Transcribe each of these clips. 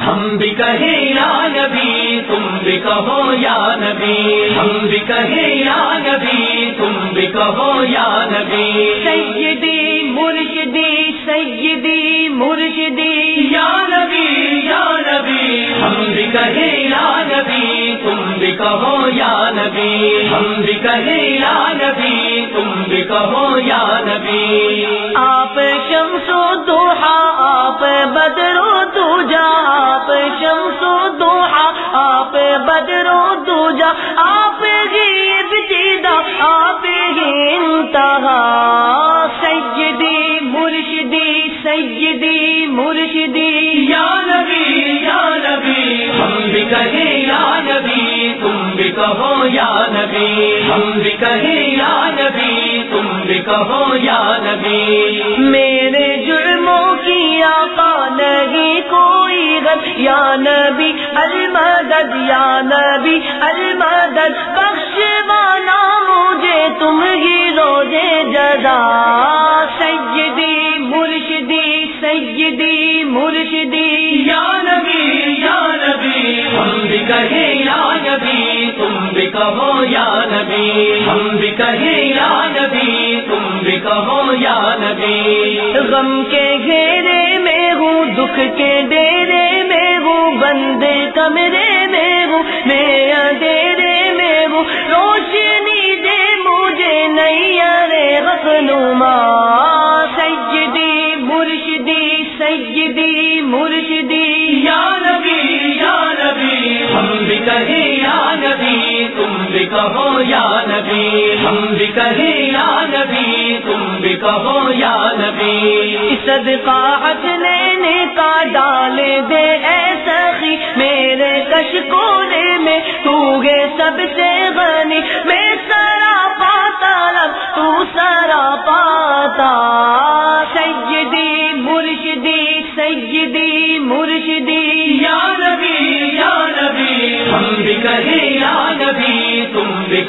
ہم بھی کہیں یا نبی تم بھی کہو یا نبی۔ ہم بھی کہیں یا نبی تم بھی کہو یا نبی۔ سیدی مرشدی سیدی مرشدی۔ یا نبی یا نبی۔ ہم بھی کہیں یا نبی تم بھی کہو یا نبی۔ ہم بھی کہیں یا نبی تم بھی کہو یا نبی۔ سیدی، مرشدی۔ یا نبی یا نبی، ہم بھی کہیں یا نبی، تم بھی کہو یا نبی۔ ہم بھی کہیں یا نبی، تم بھی کہو یا نبی۔ میرے جرموں کی آقا نہیں کوئی غد۔ یا نبی، المدد، یا نبی، المدد۔ بخشوانا مجھے، تم ہی روزے جزا۔ ہم بھی کہیں یا نبی تم بھی کہو یا نبی۔ غم کے گھیرے میں ہوں دکھ کے ڈیرے میں ہوں بند کمرے میں ہوں میں اندھیرے میں ہوں۔ روشنی دے مجھے نہیں ارے رخنما سیدی مرشدی سیدی مرشدی۔ یا نبی یا نبی ہم بھی کہیں یا نبی تم بھی کہو یا ہم بھی کہیں یا نبی، تم بھی کہو یا نبی۔ صدقہ لینے کا ڈال دے اے سخی، میرے کشکونے میں تو گے سب سے غنی۔ میں سارا پاتا لگ تو سارا پاتا۔ سیدی مرشدی سیدی مرشدی۔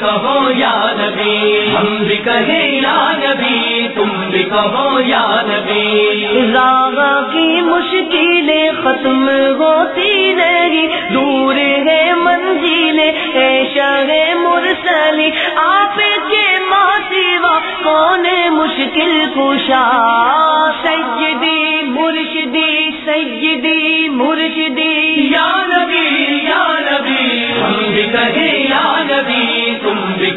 کہو یا نبی، ہم بھی کہیں یا نبی، تم بھی کہو یا نبی۔ راغا کی مشکلیں ختم ہوتی نہیں، دور ہے منزلیں، اے شاہ مرسلی آپ کے ماں سوا کون مشکل کشا؟ سیدی مرشدی، سیدی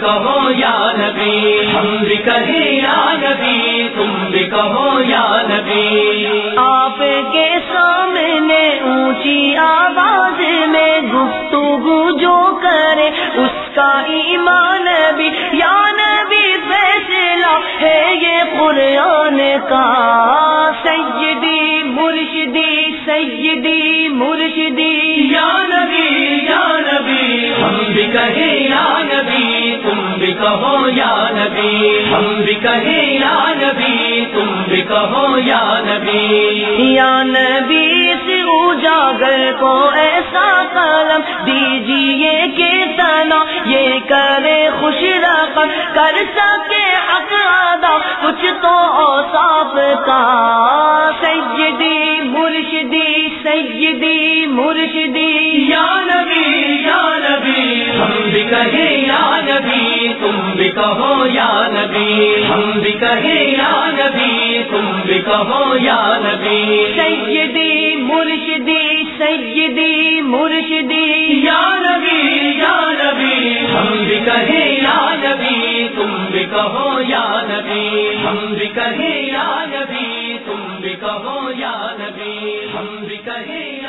کہو یا نبی، ہم بھی کہیں یا نبی، تم بھی کہو یا نبی۔ آپ کے سامنے اونچی آواز میں گفتگو جو کرے، اس کا ایمان بھی، یا نبی فیصلہ ہے یہ قرآن کا۔ کہو یا نبی ہم بھی کہیں یا نبی تم بھی کہو یا نبی۔ یا نبی سے اجاگر کو ایسا قلم دیجیے کہ تنا یہ کرے خوش رقم کر سکے حق ادا۔ کچھ تو اوصاف کا سیدی مرشدی سیدی مرشدی۔ یا نبی یا نبی ہم بھی کہیں یا کہو یا نبی؟ ہم بھی کہیں یا نبی تم بھی کہو یا نبی؟ سیدی مرشدی سیدی مرشدی۔ یا نبی یا نبی ہم بھی کہیں یا نبی تم بھی کہو یا نبی؟ ہم بھی کہیں یا نبی تم بھی کہو یا نبی؟ ہم بھی کہیں